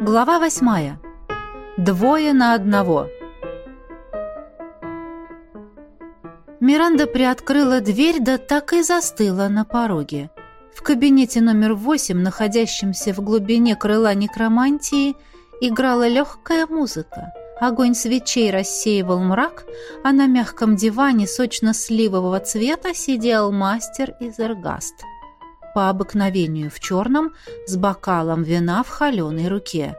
Глава восьмая. Двое на одного. Миранда приоткрыла дверь, да так и застыла на пороге. В кабинете номер восемь, находящемся в глубине крыла некромантии, играла легкая музыка. Огонь свечей рассеивал мрак, а на мягком диване сочно-сливового цвета сидел мастер из Эргаст. По обыкновению в черном, с бокалом вина в холеной руке.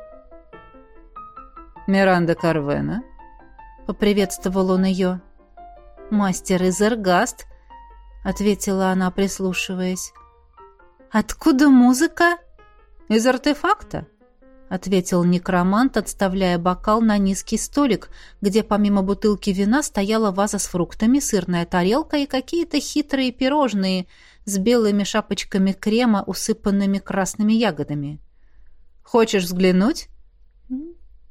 «Миранда Карвена?» — поприветствовал он ее. «Мастер из Эргаст», — ответила она, прислушиваясь. «Откуда музыка?» «Из артефакта», ответил некромант, отставляя бокал на низкий столик, где помимо бутылки вина стояла ваза с фруктами, сырная тарелка и какие-то хитрые пирожные с белыми шапочками крема, усыпанными красными ягодами. «Хочешь взглянуть?»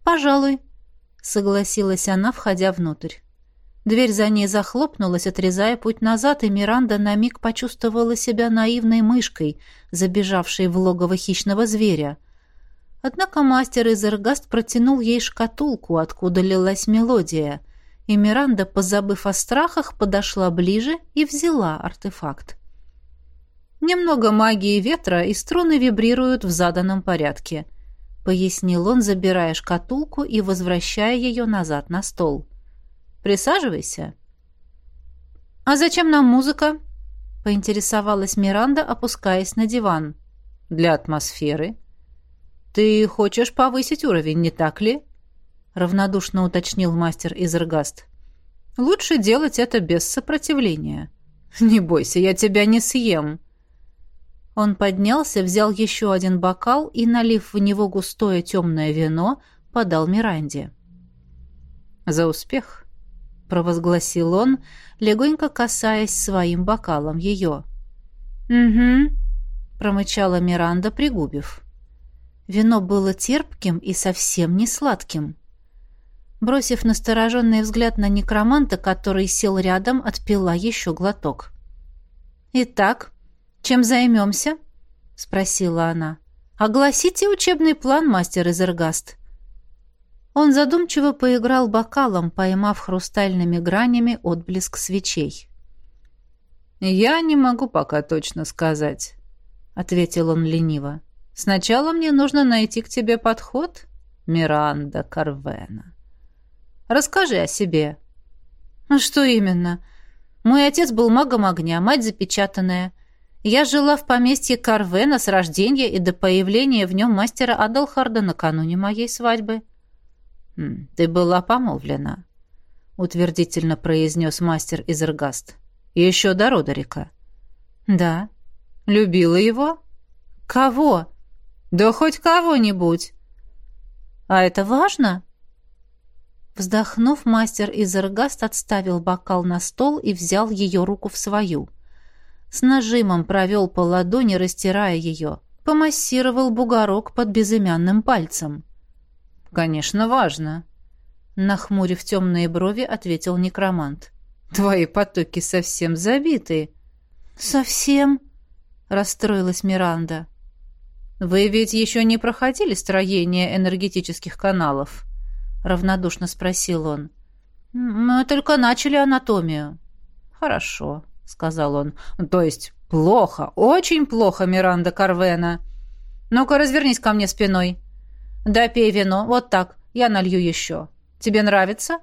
«Пожалуй», — согласилась она, входя внутрь. Дверь за ней захлопнулась, отрезая путь назад, и Миранда на миг почувствовала себя наивной мышкой, забежавшей в логово хищного зверя — Однако мастер из Эргаст протянул ей шкатулку, откуда лилась мелодия, и Миранда, позабыв о страхах, подошла ближе и взяла артефакт. «Немного магии ветра, и струны вибрируют в заданном порядке», — пояснил он, забирая шкатулку и возвращая ее назад на стол. «Присаживайся». «А зачем нам музыка?» — поинтересовалась Миранда, опускаясь на диван. «Для атмосферы», «Ты хочешь повысить уровень, не так ли?» — равнодушно уточнил мастер Изергаст. «Лучше делать это без сопротивления. Не бойся, я тебя не съем». Он поднялся, взял еще один бокал и, налив в него густое темное вино, подал Миранде. «За успех!» — провозгласил он, легонько касаясь своим бокалом ее. «Угу», — промычала Миранда, пригубив. Вино было терпким и совсем не сладким. Бросив настороженный взгляд на некроманта, который сел рядом, отпила еще глоток. «Итак, чем займемся?» — спросила она. «Огласите учебный план, мастер Изергаст». Он задумчиво поиграл бокалом, поймав хрустальными гранями отблеск свечей. «Я не могу пока точно сказать», — ответил он лениво. Сначала мне нужно найти к тебе подход, Миранда Карвена. Расскажи о себе. Что именно? Мой отец был магом огня, мать запечатанная. Я жила в поместье Карвена с рождения и до появления в нем мастера Адалхарда накануне моей свадьбы. «Ты была помолвлена», — утвердительно произнес мастер Изергаст. «Еще до Родерика». «Да». «Любила его?» «Кого?» Да хоть кого-нибудь. А это важно? Вздохнув, мастер Изергаст отставил бокал на стол и взял ее руку в свою. С нажимом провел по ладони, растирая ее. Помассировал бугорок под безымянным пальцем. «Конечно, важно», — нахмурив темные брови, ответил некромант. «Твои потоки совсем забиты». «Совсем?» — расстроилась Миранда. «Вы ведь еще не проходили строение энергетических каналов?» — равнодушно спросил он. «Мы только начали анатомию». «Хорошо», — сказал он. «То есть плохо, очень плохо, Миранда Карвена. Ну-ка, развернись ко мне спиной. Да пей вино, вот так, я налью еще. Тебе нравится?»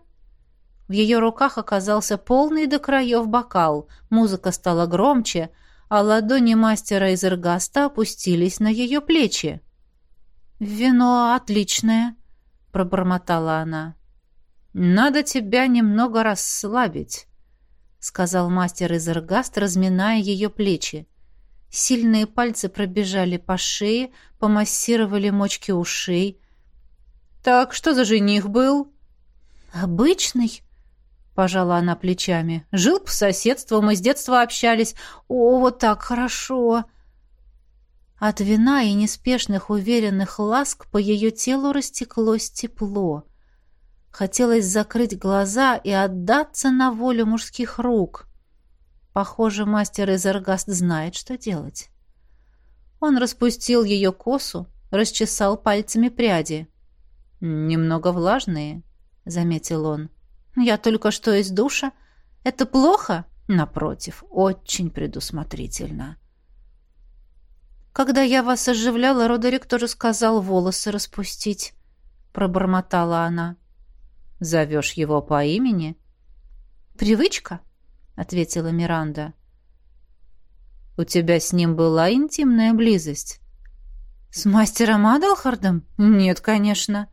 В ее руках оказался полный до краев бокал. Музыка стала громче — а ладони мастера из эргаста опустились на ее плечи. «Вино отличное», — пробормотала она. «Надо тебя немного расслабить», — сказал мастер из эргаст, разминая ее плечи. Сильные пальцы пробежали по шее, помассировали мочки ушей. «Так, что за жених был?» «Обычный», Пожала она плечами. Жил по соседству, мы с детства общались. О, вот так хорошо. От вина и неспешных уверенных ласк по ее телу растеклось тепло. Хотелось закрыть глаза и отдаться на волю мужских рук. Похоже, мастер из Эргаст знает, что делать. Он распустил ее косу, расчесал пальцами пряди. «Немного влажные», — заметил он. «Я только что из душа. Это плохо?» «Напротив, очень предусмотрительно». «Когда я вас оживляла, Родерик тоже сказал волосы распустить», — пробормотала она. «Зовешь его по имени?» «Привычка», — ответила Миранда. «У тебя с ним была интимная близость?» «С мастером Адалхардом? Нет, конечно».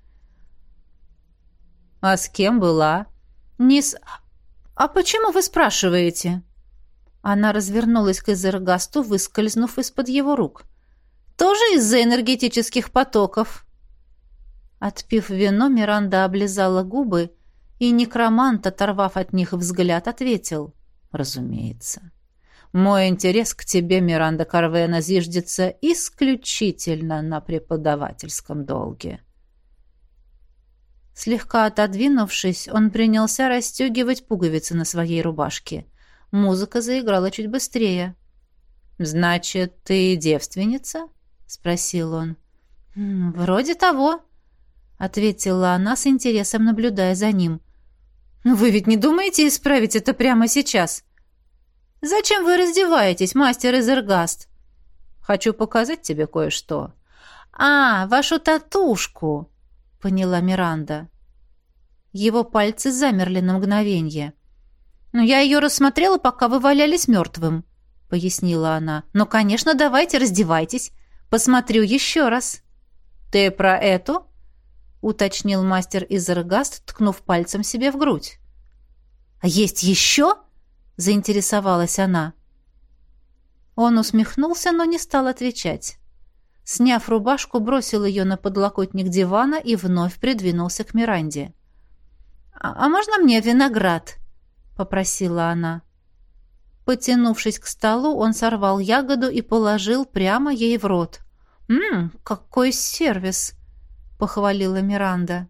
«А с кем была?» «Не с... А почему вы спрашиваете?» Она развернулась к Изергасту, выскользнув из-под его рук. «Тоже из-за энергетических потоков?» Отпив вино, Миранда облизала губы, и некромант, оторвав от них взгляд, ответил. «Разумеется. Мой интерес к тебе, Миранда Карвена, зиждется исключительно на преподавательском долге». Слегка отодвинувшись, он принялся расстегивать пуговицы на своей рубашке. Музыка заиграла чуть быстрее. «Значит, ты девственница?» — спросил он. «Вроде того», — ответила она с интересом, наблюдая за ним. «Вы ведь не думаете исправить это прямо сейчас?» «Зачем вы раздеваетесь, мастер Изергаст?» «Хочу показать тебе кое-что». «А, вашу татушку!» — поняла Миранда. Его пальцы замерли на мгновение. «Но я ее рассмотрела, пока вы валялись мертвым», — пояснила она. «Но, конечно, давайте раздевайтесь. Посмотрю еще раз». «Ты про эту?» — уточнил мастер Изергаст, ткнув пальцем себе в грудь. «А есть еще?» — заинтересовалась она. Он усмехнулся, но не стал отвечать. Сняв рубашку, бросил ее на подлокотник дивана и вновь придвинулся к Миранде. «А, «А можно мне виноград?» — попросила она. Потянувшись к столу, он сорвал ягоду и положил прямо ей в рот. «Ммм, какой сервис!» — похвалила Миранда.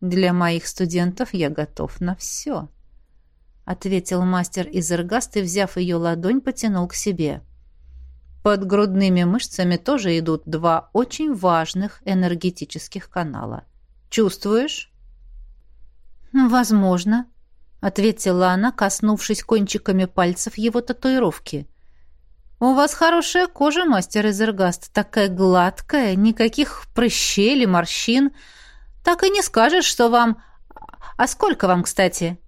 «Для моих студентов я готов на все», — ответил мастер Изергаст и, взяв ее ладонь, потянул к себе. Под грудными мышцами тоже идут два очень важных энергетических канала. Чувствуешь? «Возможно», — ответила она, коснувшись кончиками пальцев его татуировки. «У вас хорошая кожа, мастер Изергаст, такая гладкая, никаких прыщей или морщин. Так и не скажешь, что вам... А сколько вам, кстати?»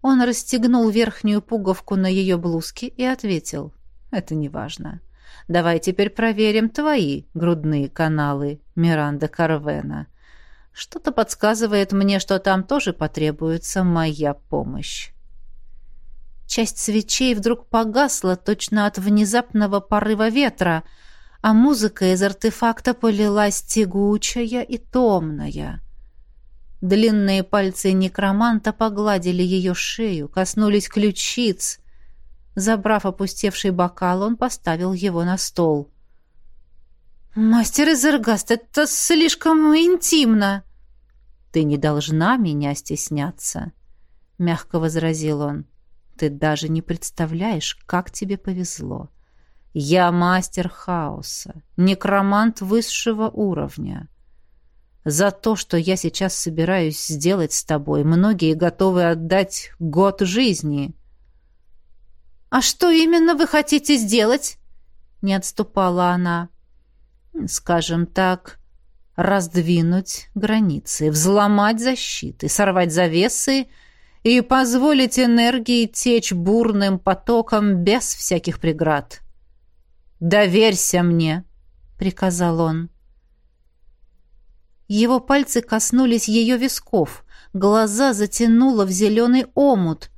Он расстегнул верхнюю пуговку на ее блузке и ответил. «Это не важно. Давай теперь проверим твои грудные каналы, Миранда Карвена. Что-то подсказывает мне, что там тоже потребуется моя помощь». Часть свечей вдруг погасла точно от внезапного порыва ветра, а музыка из артефакта полилась тягучая и томная. Длинные пальцы некроманта погладили ее шею, коснулись ключиц. Забрав опустевший бокал, он поставил его на стол. «Мастер Изергаст, это слишком интимно!» «Ты не должна меня стесняться», — мягко возразил он. «Ты даже не представляешь, как тебе повезло. Я мастер хаоса, некромант высшего уровня. За то, что я сейчас собираюсь сделать с тобой, многие готовы отдать год жизни. А что именно вы хотите сделать? Не отступала она. Скажем так, раздвинуть границы, взломать защиты, сорвать завесы и позволить энергии течь бурным потоком без всяких преград. «Доверься мне», — приказал он. Его пальцы коснулись ее висков, глаза затянуло в зеленый омут.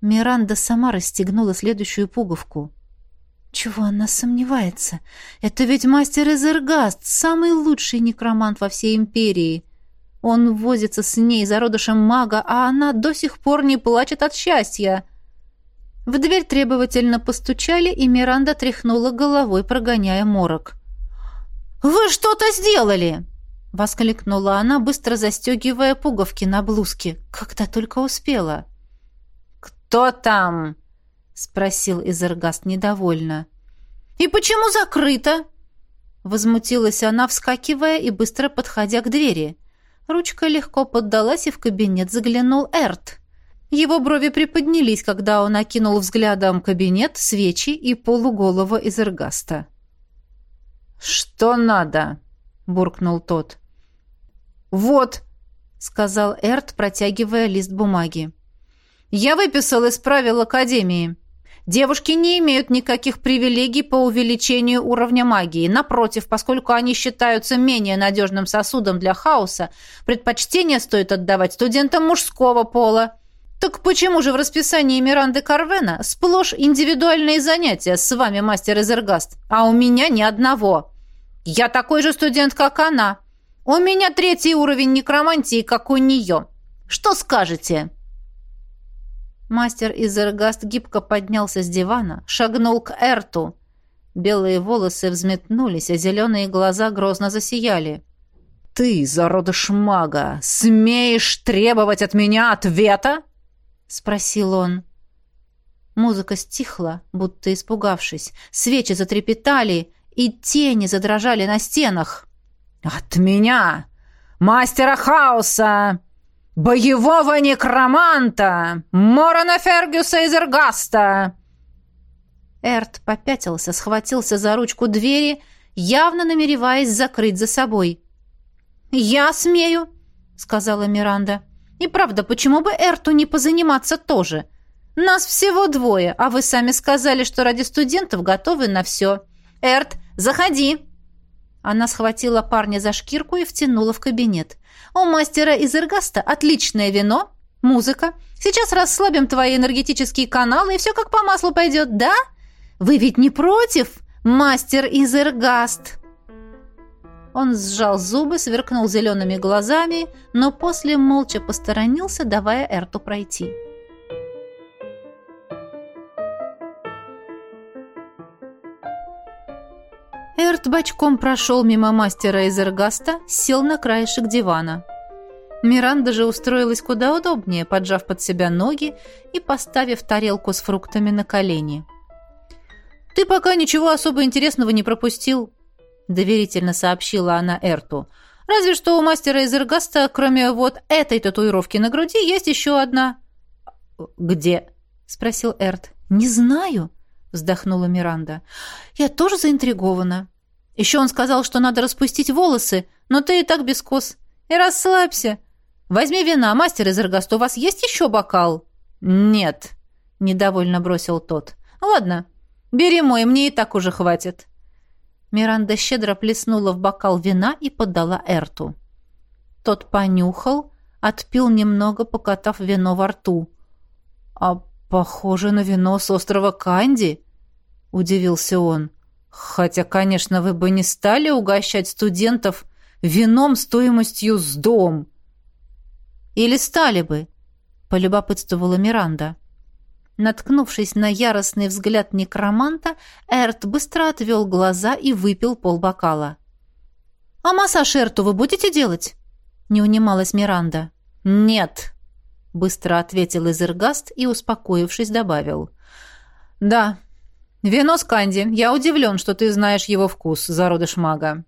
Миранда сама расстегнула следующую пуговку. Чего она сомневается? Это ведь мастер Эзергаст, самый лучший некромант во всей империи. Он возится с ней, зародышем мага, а она до сих пор не плачет от счастья. В дверь требовательно постучали, и Миранда тряхнула головой, прогоняя морок. «Вы что-то сделали!» Воскликнула она, быстро застегивая пуговки на блузке, когда только успела. «Кто там?» — спросил Изергаст недовольно. «И почему закрыто?» Возмутилась она, вскакивая и быстро подходя к двери. Ручка легко поддалась, и в кабинет заглянул Эрт. Его брови приподнялись, когда он окинул взглядом кабинет, свечи и полуголого из эргаста. «Что надо?» — буркнул тот. «Вот», — сказал Эрт, протягивая лист бумаги. «Я выписал из правил Академии. Девушки не имеют никаких привилегий по увеличению уровня магии. Напротив, поскольку они считаются менее надежным сосудом для хаоса, предпочтение стоит отдавать студентам мужского пола. Так почему же в расписании Миранды Карвена сплошь индивидуальные занятия с вами, мастер Эзергаст, а у меня ни одного? Я такой же студент, как она. У меня третий уровень некромантии, как у нее. Что скажете?» Мастер Изергаст гибко поднялся с дивана, шагнул к Эрту. Белые волосы взметнулись, а зеленые глаза грозно засияли. «Ты, зародыш мага, смеешь требовать от меня ответа?» — спросил он. Музыка стихла, будто испугавшись. Свечи затрепетали, и тени задрожали на стенах. «От меня, мастера хаоса, боевого некроманта, Морона Фергюса из Эргаста!» Эрт попятился, схватился за ручку двери, явно намереваясь закрыть за собой. «Я смею», — сказала Миранда. И правда, почему бы Эрту не позаниматься тоже? Нас всего двое, а вы сами сказали, что ради студентов готовы на все. Эрт, заходи!» Она схватила парня за шкирку и втянула в кабинет. «У мастера из Эргаста отличное вино, музыка. Сейчас расслабим твои энергетические каналы, и все как по маслу пойдет, да? Вы ведь не против, мастер из Эргаст?» Он сжал зубы, сверкнул зелеными глазами, но после молча посторонился, давая Эрту пройти. Эрт бочком прошел мимо мастера из Эргаста, сел на краешек дивана. Миранда же устроилась куда удобнее, поджав под себя ноги и поставив тарелку с фруктами на колени. «Ты пока ничего особо интересного не пропустил», — доверительно сообщила она Эрту. «Разве что у мастера из Эргаста, кроме вот этой татуировки на груди, есть еще одна». «Где?» — спросил Эрт. «Не знаю», — вздохнула Миранда. «Я тоже заинтригована. Еще он сказал, что надо распустить волосы, но ты и так без кос. И расслабься. Возьми вина, мастер из Эргаста, у вас есть еще бокал?» «Нет», — недовольно бросил тот. «Ладно, бери мой, мне и так уже хватит». Миранда щедро плеснула в бокал вина и подала Эрту. Тот понюхал, отпил немного, покатав вино во рту. «А похоже на вино с острова Канди?» — удивился он. «Хотя, конечно, вы бы не стали угощать студентов вином стоимостью с дом». «Или стали бы?» — полюбопытствовала Миранда. Наткнувшись на яростный взгляд некроманта, Эрт быстро отвел глаза и выпил полбокала. «А массаж Эрту вы будете делать?» — не унималась Миранда. «Нет», — быстро ответил Изергаст и, успокоившись, добавил. «Да, вино с канди. Я удивлен, что ты знаешь его вкус, зародыш мага.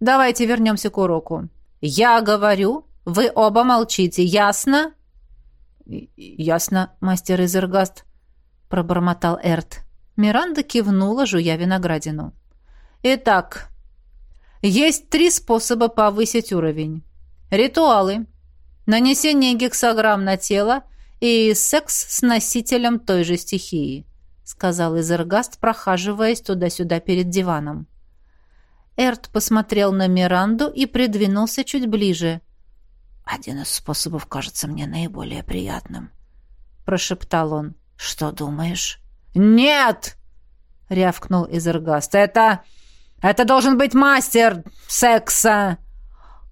Давайте вернемся к уроку. Я говорю, вы оба молчите, ясно?» «Ясно, мастер Изергаст», — пробормотал Эрт. Миранда кивнула, жуя виноградину. «Итак, есть три способа повысить уровень. Ритуалы, нанесение гексограмм на тело и секс с носителем той же стихии», — сказал Изергаст, прохаживаясь туда-сюда перед диваном. Эрт посмотрел на Миранду и придвинулся чуть ближе — «Один из способов кажется мне наиболее приятным», — прошептал он. «Что думаешь?» «Нет!» — рявкнул Изергаст. «Это... это должен быть мастер секса!»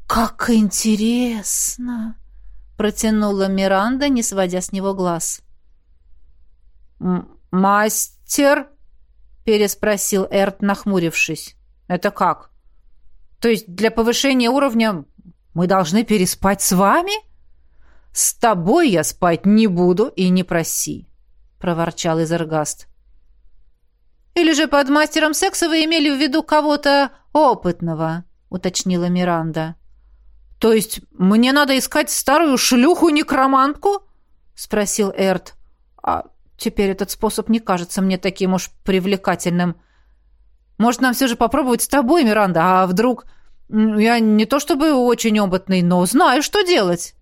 «Как интересно!» — протянула Миранда, не сводя с него глаз. «Мастер?» — переспросил Эрт, нахмурившись. «Это как? То есть для повышения уровня мы должны переспать с вами? С тобой я спать не буду и не проси, проворчал Изергаст. Или же под мастером секса вы имели в виду кого-то опытного?» — уточнила Миранда. «То есть мне надо искать старую шлюху-некромантку?» — спросил Эрт. «А теперь этот способ не кажется мне таким уж привлекательным. Может, нам все же попробовать с тобой, Миранда? А вдруг... Я не то чтобы очень опытный, но знаю, что делать».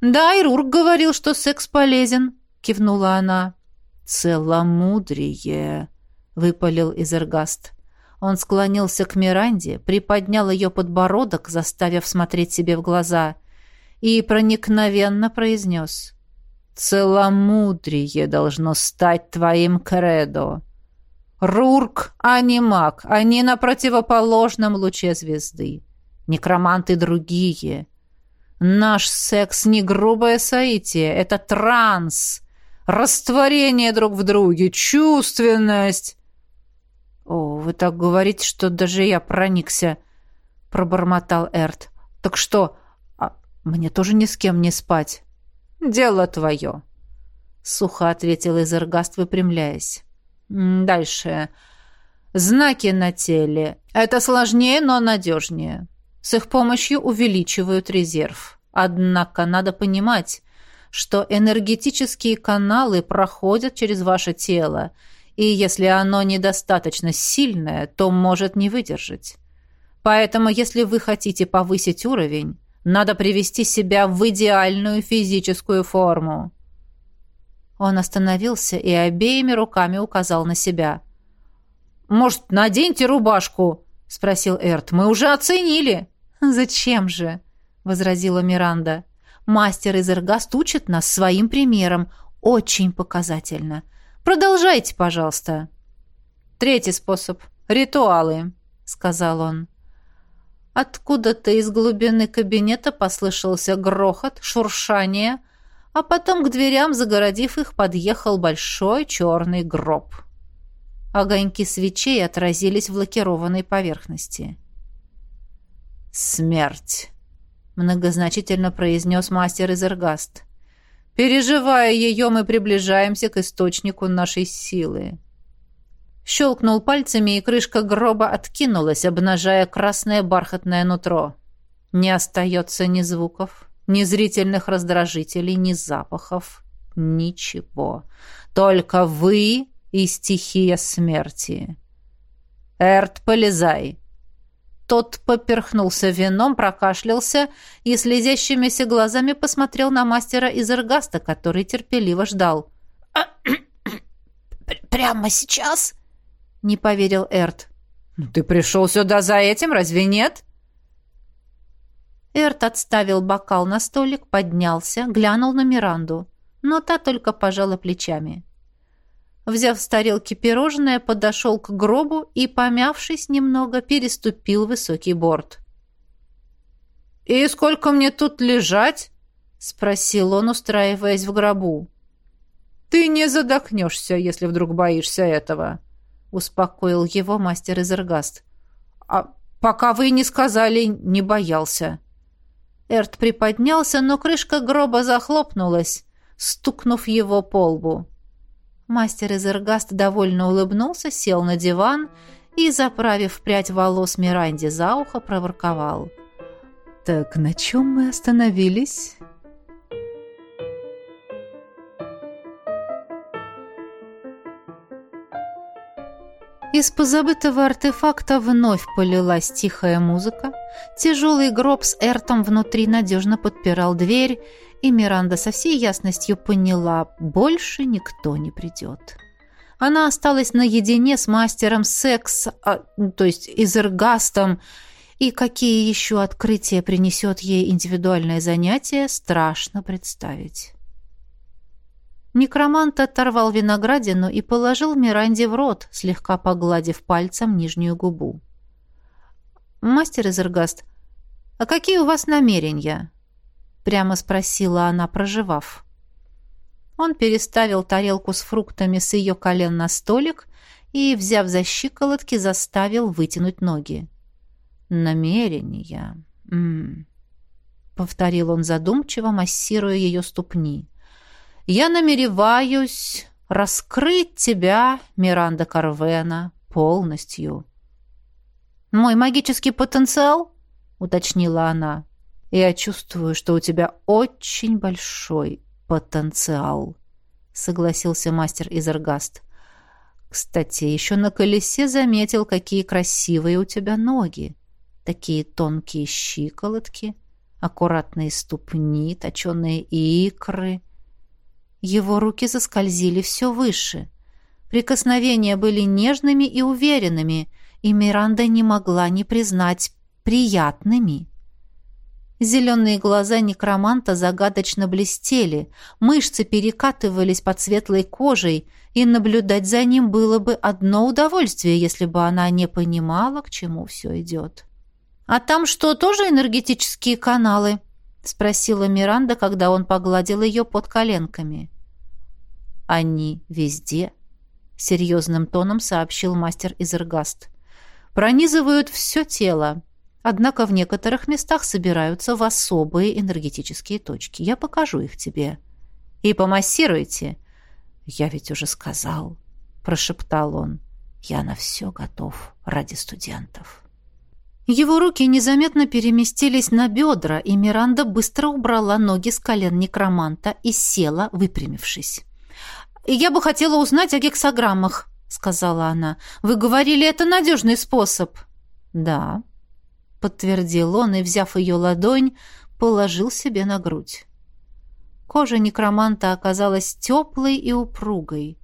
«Да, и Рурк говорил, что секс полезен», — кивнула она. «Целомудрие», — выпалил Изергаст. Он склонился к Миранде, приподнял ее подбородок, заставив смотреть себе в глаза, и проникновенно произнес. «Целомудрие должно стать твоим кредо. Рурк, а не маг, они на противоположном луче звезды. Некроманты другие. Наш секс не грубое соитие, это транс, растворение друг в друге, чувственность». «О, вы так говорите, что даже я проникся», — пробормотал Эрт. «Так что, а мне тоже ни с кем не спать?» «Дело твое», — сухо ответил Изергаст, выпрямляясь. «Дальше. Знаки на теле. Это сложнее, но надежнее. С их помощью увеличивают резерв. Однако надо понимать, что энергетические каналы проходят через ваше тело, и если оно недостаточно сильное, то может не выдержать. Поэтому, если вы хотите повысить уровень, надо привести себя в идеальную физическую форму. Он остановился и обеими руками указал на себя. «Может, наденьте рубашку?» — спросил Эрт. «Мы уже оценили». «Зачем же?» — возразила Миранда. «Мастер из Эргаст учит нас своим примером. Очень показательно. Продолжайте, пожалуйста. Третий способ ритуалы, сказал он. Откуда-то из глубины кабинета послышался грохот, шуршание, а потом к дверям, загородив их, подъехал большой черный гроб. Огоньки свечей отразились в лакированной поверхности. «Смерть!» — многозначительно произнес мастер Изергаст. Переживая ее, мы приближаемся к источнику нашей силы. Щелкнул пальцами, и крышка гроба откинулась, обнажая красное бархатное нутро. Не остается ни звуков, ни зрительных раздражителей, ни запахов. Ничего. Только вы и стихия смерти. Эрт, полезай. Тот поперхнулся вином, прокашлялся и слезящимися глазами посмотрел на мастера из Эргаста, который терпеливо ждал. «Прямо сейчас?» — не поверил Эрт. «Ну, «Ты пришел сюда за этим, разве нет?» Эрт отставил бокал на столик, поднялся, глянул на Миранду, но та только пожала плечами. Взяв с тарелки пирожное, подошел к гробу и, помявшись немного, переступил высокий борт. «И сколько мне тут лежать?» — спросил он, устраиваясь в гробу. «Ты не задохнешься, если вдруг боишься этого», — успокоил его мастер Изергаст. «А пока вы не сказали, не боялся». Эрт приподнялся, но крышка гроба захлопнулась, стукнув его по лбу. Мастер Изергаст довольно улыбнулся, сел на диван и, заправив прядь волос Миранде за ухо, проворковал. «Так на чем мы остановились?» Из позабытого артефакта вновь полилась тихая музыка. Тяжелый гроб с Эртом внутри надежно подпирал дверь, и Миранда со всей ясностью поняла, больше никто не придет. Она осталась наедине с мастером секса, а, то есть изергастом, и какие еще открытия принесет ей индивидуальное занятие, страшно представить. Некромант оторвал виноградину и положил Миранде в рот, слегка погладив пальцем нижнюю губу. «Мастер Изергаст, а какие у вас намерения?» прямо спросила она, проживав. Он переставил тарелку с фруктами с ее колен на столик и, взяв за щиколотки, заставил вытянуть ноги. «Намерения. М -м. повторил он задумчиво, массируя ее ступни. «Я намереваюсь раскрыть тебя, Миранда Карвена, полностью. «Мой магический потенциал?» — уточнила она. «Я чувствую, что у тебя очень большой потенциал», — согласился мастер Изергаст. «Кстати, еще на колесе заметил, какие красивые у тебя ноги. Такие тонкие щиколотки, аккуратные ступни, точеные икры». Его руки заскользили все выше. Прикосновения были нежными и уверенными, и Миранда не могла не признать приятными. Зеленые глаза некроманта загадочно блестели, мышцы перекатывались под светлой кожей, и наблюдать за ним было бы одно удовольствие, если бы она не понимала, к чему все идет. «А там что, тоже энергетические каналы?» — спросила Миранда, когда он погладил ее под коленками. «Они везде», — серьезным тоном сообщил мастер Изергаст. «Пронизывают все тело, однако в некоторых местах собираются в особые энергетические точки. Я покажу их тебе. И помассируйте». «Я ведь уже сказал», — прошептал он. «Я на все готов ради студентов». Его руки незаметно переместились на бедра, и Миранда быстро убрала ноги с колен некроманта и села, выпрямившись. «Я бы хотела узнать о гексограммах», — сказала она. «Вы говорили, это надежный способ». «Да», — подтвердил он и, взяв ее ладонь, положил себе на грудь. Кожа некроманта оказалась теплой и упругой.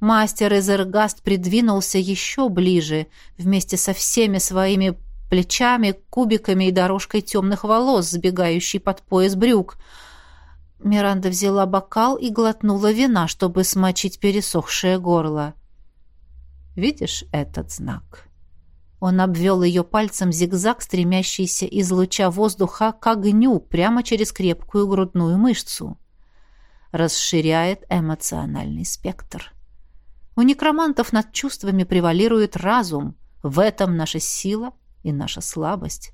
Мастер Эзергаст придвинулся еще ближе, вместе со всеми своими плечами, кубиками и дорожкой темных волос, сбегающей под пояс брюк — Миранда взяла бокал и глотнула вина, чтобы смочить пересохшее горло. «Видишь этот знак?» Он обвел ее пальцем зигзаг, стремящийся из луча воздуха к огню прямо через крепкую грудную мышцу. Расширяет эмоциональный спектр. У некромантов над чувствами превалирует разум. В этом наша сила и наша слабость.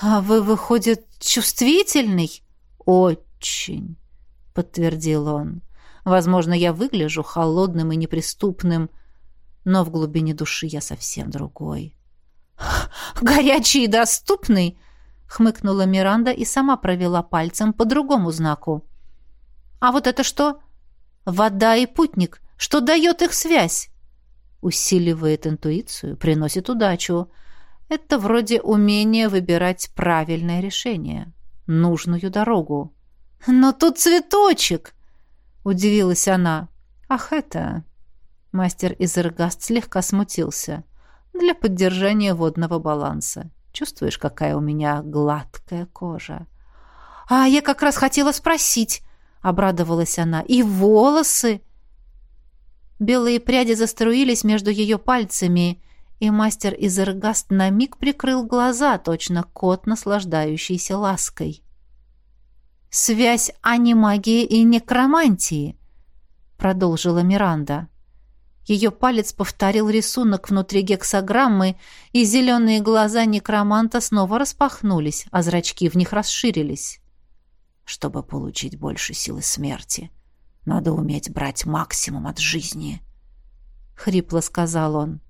«А вы, выходит, чувствительный?» «Очень» очень», — подтвердил он. «Возможно, я выгляжу холодным и неприступным, но в глубине души я совсем другой». «Горячий и доступный?» — хмыкнула Миранда и сама провела пальцем по другому знаку. «А вот это что?» «Вода и путник. Что дает их связь?» «Усиливает интуицию, приносит удачу. Это вроде умения выбирать правильное решение, нужную дорогу». «Но тут цветочек!» — удивилась она. «Ах, это...» Мастер Изергаст слегка смутился. «Для поддержания водного баланса. Чувствуешь, какая у меня гладкая кожа?» «А я как раз хотела спросить», — обрадовалась она. «И волосы?» Белые пряди заструились между ее пальцами, и мастер Изергаст на миг прикрыл глаза, точно кот, наслаждающийся лаской связь анимагии и некромантии», — продолжила Миранда. Ее палец повторил рисунок внутри гексограммы, и зеленые глаза некроманта снова распахнулись, а зрачки в них расширились. «Чтобы получить больше силы смерти, надо уметь брать максимум от жизни», — хрипло сказал он.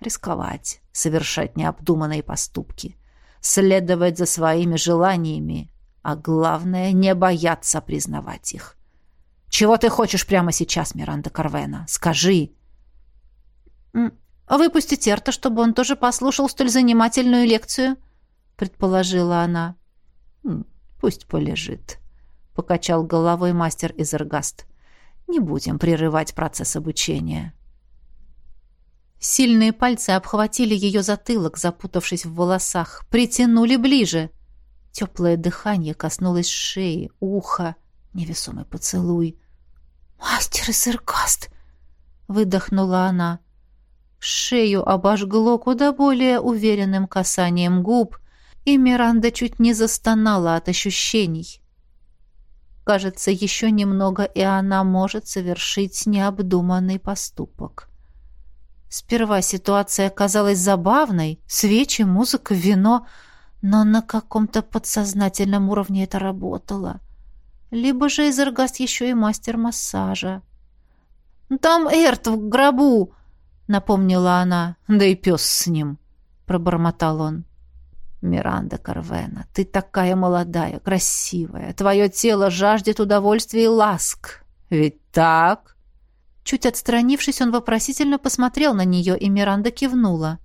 «Рисковать, совершать необдуманные поступки, следовать за своими желаниями, а главное, не бояться признавать их. Чего ты хочешь прямо сейчас, Миранда Карвена? Скажи. Выпустить Эрта, чтобы он тоже послушал столь занимательную лекцию, предположила она. Пусть полежит, покачал головой мастер Изергаст. Не будем прерывать процесс обучения. Сильные пальцы обхватили ее затылок, запутавшись в волосах, притянули ближе. Теплое дыхание коснулось шеи, уха, невесомый поцелуй. «Мастер Сыркаст!» — выдохнула она. Шею обожгло куда более уверенным касанием губ, и Миранда чуть не застонала от ощущений. Кажется, еще немного, и она может совершить необдуманный поступок. Сперва ситуация казалась забавной. Свечи, музыка, вино — но на каком-то подсознательном уровне это работало. Либо же Изергаст еще и мастер массажа. «Там Эрт в гробу», — напомнила она. «Да и пес с ним», — пробормотал он. «Миранда Карвена, ты такая молодая, красивая. Твое тело жаждет удовольствия и ласк. Ведь так?» Чуть отстранившись, он вопросительно посмотрел на нее, и Миранда кивнула.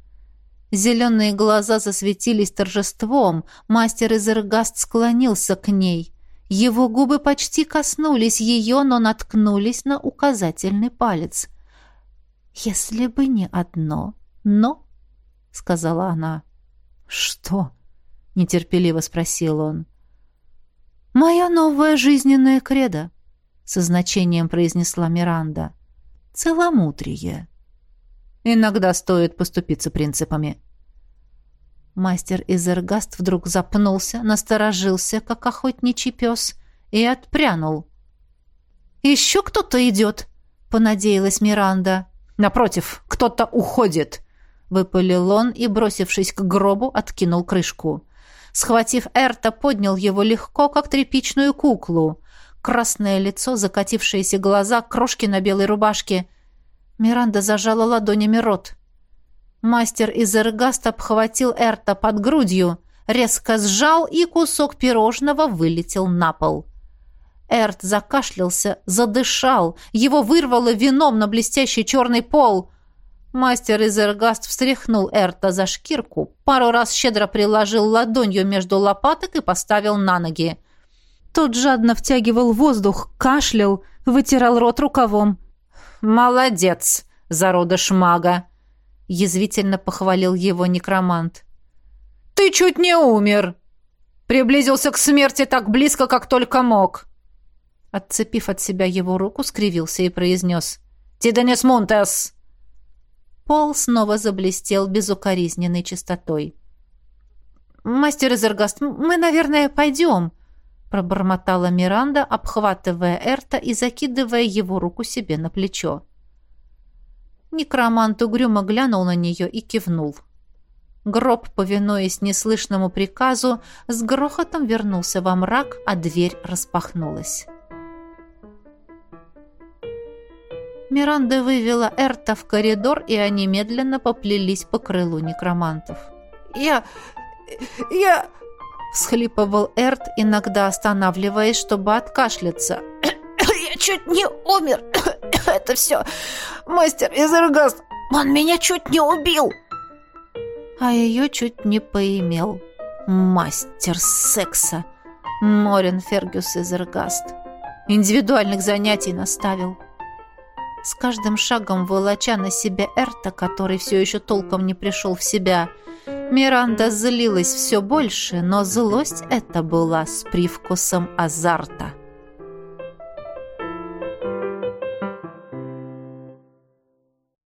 Зеленые глаза засветились торжеством. Мастер Изергаст склонился к ней. Его губы почти коснулись ее, но наткнулись на указательный палец. «Если бы не одно «но», — сказала она. «Что?» — нетерпеливо спросил он. «Моя новая жизненная кредо», — со значением произнесла Миранда. «Целомудрие». «Иногда стоит поступиться принципами». Мастер Изергаст вдруг запнулся, насторожился, как охотничий пес, и отпрянул. «Еще кто-то идет», — понадеялась Миранда. «Напротив, кто-то уходит», Выпалил он и, бросившись к гробу, откинул крышку. Схватив Эрта, поднял его легко, как тряпичную куклу. Красное лицо, закатившиеся глаза, крошки на белой рубашке. Миранда зажала ладонями рот. Мастер из Эргаста обхватил Эрта под грудью, резко сжал, и кусок пирожного вылетел на пол. Эрт закашлялся, задышал, его вырвало вином на блестящий черный пол — Мастер из Эргаст встряхнул Эрта за шкирку, пару раз щедро приложил ладонью между лопаток и поставил на ноги. Тот жадно втягивал воздух, кашлял, вытирал рот рукавом. «Молодец, зародыш мага!» — язвительно похвалил его некромант. «Ты чуть не умер! Приблизился к смерти так близко, как только мог!» Отцепив от себя его руку, скривился и произнес. «Тиденес Монтес!» Пол снова заблестел безукоризненной чистотой. «Мастер Изергаст, мы, наверное, пойдем», — пробормотала Миранда, обхватывая Эрта и закидывая его руку себе на плечо. Некромант угрюмо глянул на нее и кивнул. Гроб, повинуясь неслышному приказу, с грохотом вернулся во мрак, а дверь распахнулась. Миранда вывела Эрта в коридор, и они медленно поплелись по крылу некромантов. «Я... я...» — всхлипывал Эрт, иногда останавливаясь, чтобы откашляться. «Я чуть не умер! Это все мастер из Иргаст! Он меня чуть не убил!» А ее чуть не поимел. Мастер секса! Морин Фергюс из Иргаст. Индивидуальных занятий наставил с каждым шагом волоча на себе Эрта, который все еще толком не пришел в себя. Миранда злилась все больше, но злость эта была с привкусом азарта.